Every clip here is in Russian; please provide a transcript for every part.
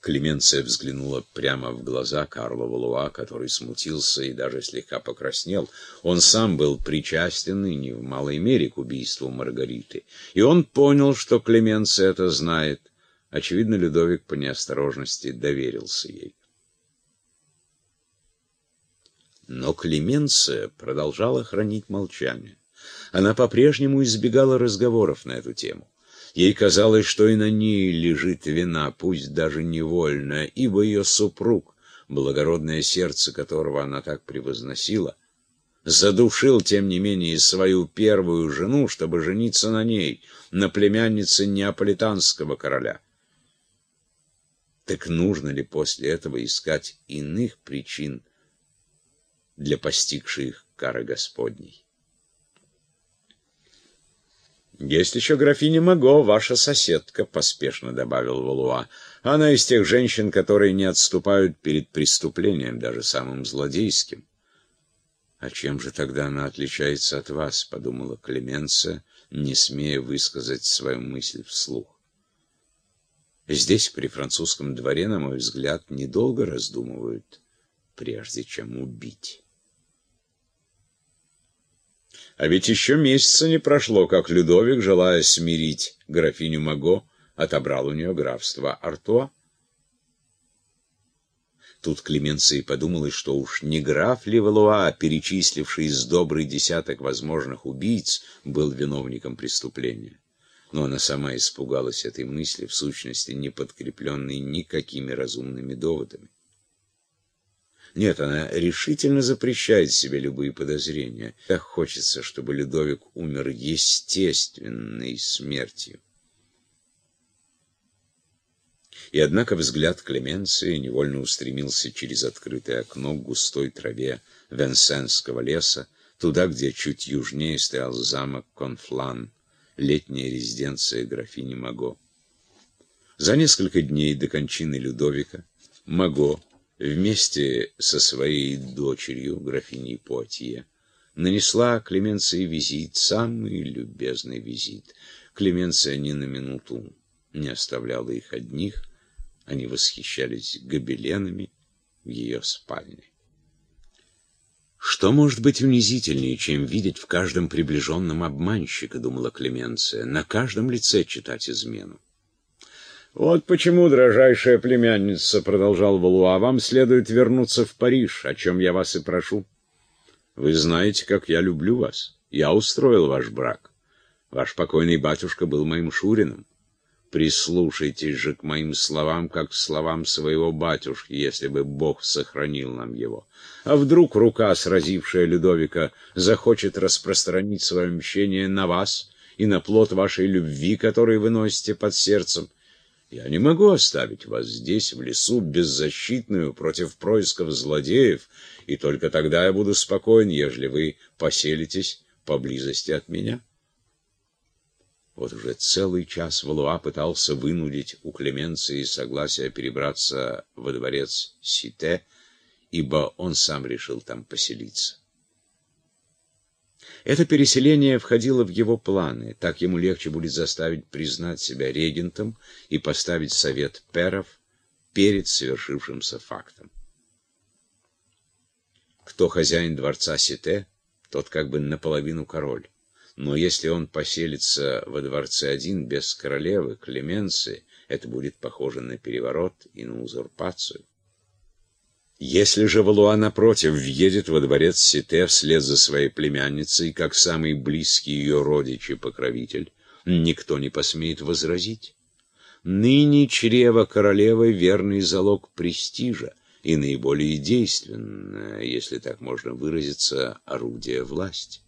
Клеменция взглянула прямо в глаза Карла Валуа, который смутился и даже слегка покраснел. Он сам был причастен и не в малой мере к убийству Маргариты. И он понял, что Клеменция это знает. Очевидно, Людовик по неосторожности доверился ей. Но Клеменция продолжала хранить молчание. Она по-прежнему избегала разговоров на эту тему. Ей казалось, что и на ней лежит вина, пусть даже невольная, ибо ее супруг, благородное сердце которого она так превозносила, задушил, тем не менее, свою первую жену, чтобы жениться на ней, на племяннице неаполитанского короля. Так нужно ли после этого искать иных причин для постигшей их кары Господней? «Есть еще графиня Маго, ваша соседка», — поспешно добавил Валуа. «Она из тех женщин, которые не отступают перед преступлением, даже самым злодейским». «А чем же тогда она отличается от вас?» — подумала Клеменция, не смея высказать свою мысль вслух. Здесь, при французском дворе, на мой взгляд, недолго раздумывают, прежде чем убить. А ведь еще месяца не прошло, как Людовик, желая смирить графиню Маго, отобрал у нее графство Артуа. Тут Клеменции подумалось, что уж не граф Левалуа, перечисливший из добрый десяток возможных убийц, был виновником преступления. Но она сама испугалась этой мысли, в сущности, не подкрепленной никакими разумными доводами. Нет, она решительно запрещает себе любые подозрения. Так хочется, чтобы Людовик умер естественной смертью. И однако взгляд Клеменции невольно устремился через открытое окно к густой траве Венсенского леса, туда, где чуть южнее стоял замок Конфлан, летняя резиденция графини Маго. За несколько дней до кончины Людовика Маго вместе со своей дочерью, графиней Пуатье, нанесла Клеменции визит, самый любезный визит. Клеменция ни на минуту не оставляла их одних, они восхищались гобеленами в ее спальне. Что может быть унизительнее, чем видеть в каждом приближенном обманщика, думала Клеменция, на каждом лице читать измену? «Вот почему, дрожайшая племянница, — продолжал Валуа, — вам следует вернуться в Париж, о чем я вас и прошу. Вы знаете, как я люблю вас. Я устроил ваш брак. Ваш покойный батюшка был моим шурином. Прислушайтесь же к моим словам, как к словам своего батюшки, если бы Бог сохранил нам его. А вдруг рука, сразившая Людовика, захочет распространить свое мщение на вас и на плод вашей любви, который вы носите под сердцем, — я не могу оставить вас здесь, в лесу, беззащитную против происков злодеев, и только тогда я буду спокоен, ежели вы поселитесь поблизости от меня. Вот уже целый час Валуа пытался вынудить у Клеменции согласие перебраться во дворец Сите, ибо он сам решил там поселиться. Это переселение входило в его планы, так ему легче будет заставить признать себя регентом и поставить совет перов перед совершившимся фактом. Кто хозяин дворца Сите, тот как бы наполовину король. Но если он поселится во дворце один без королевы, Клеменции, это будет похоже на переворот и на узурпацию. Если же Валуа, напротив, въедет во дворец Сите вслед за своей племянницей, как самый близкий ее родич и покровитель, никто не посмеет возразить. Ныне чрево королевы — верный залог престижа и наиболее действенное, если так можно выразиться, орудие власти.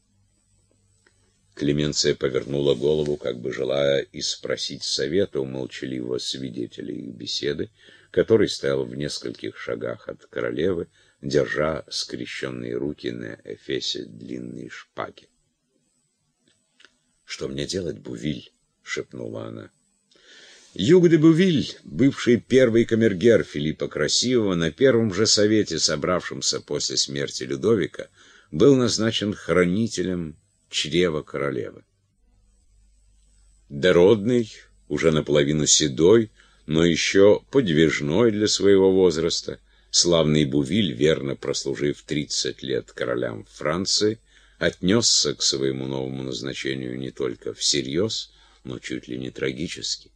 Клеменция повернула голову, как бы желая испросить совета у молчаливого свидетеля их беседы, который стоял в нескольких шагах от королевы, держа скрещенные руки на эфесе длинной шпаги. «Что мне делать, Бувиль?» — шепнула она. Юг де Бувиль, бывший первый камергер Филиппа Красивого, на первом же совете, собравшемся после смерти Людовика, был назначен хранителем чрева королевы. Дородный, уже наполовину седой, но еще подвижной для своего возраста. Славный Бувиль, верно прослужив 30 лет королям Франции, отнесся к своему новому назначению не только всерьез, но чуть ли не трагически.